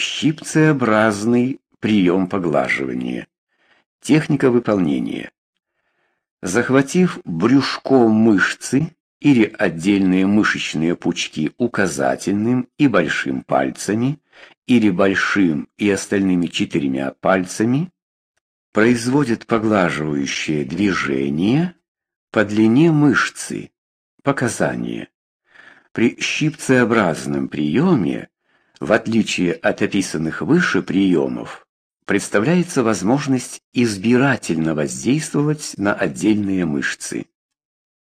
Щипцеобразный прием поглаживания. Техника выполнения. Захватив брюшком мышцы или отдельные мышечные пучки указательным и большим пальцами или большим и остальными четырьмя пальцами, производит поглаживающее движение по длине мышцы. Показания. При щипцеобразном приеме, в отличие от описанных выше приемов, представляется возможность избирательно воздействовать на отдельные мышцы.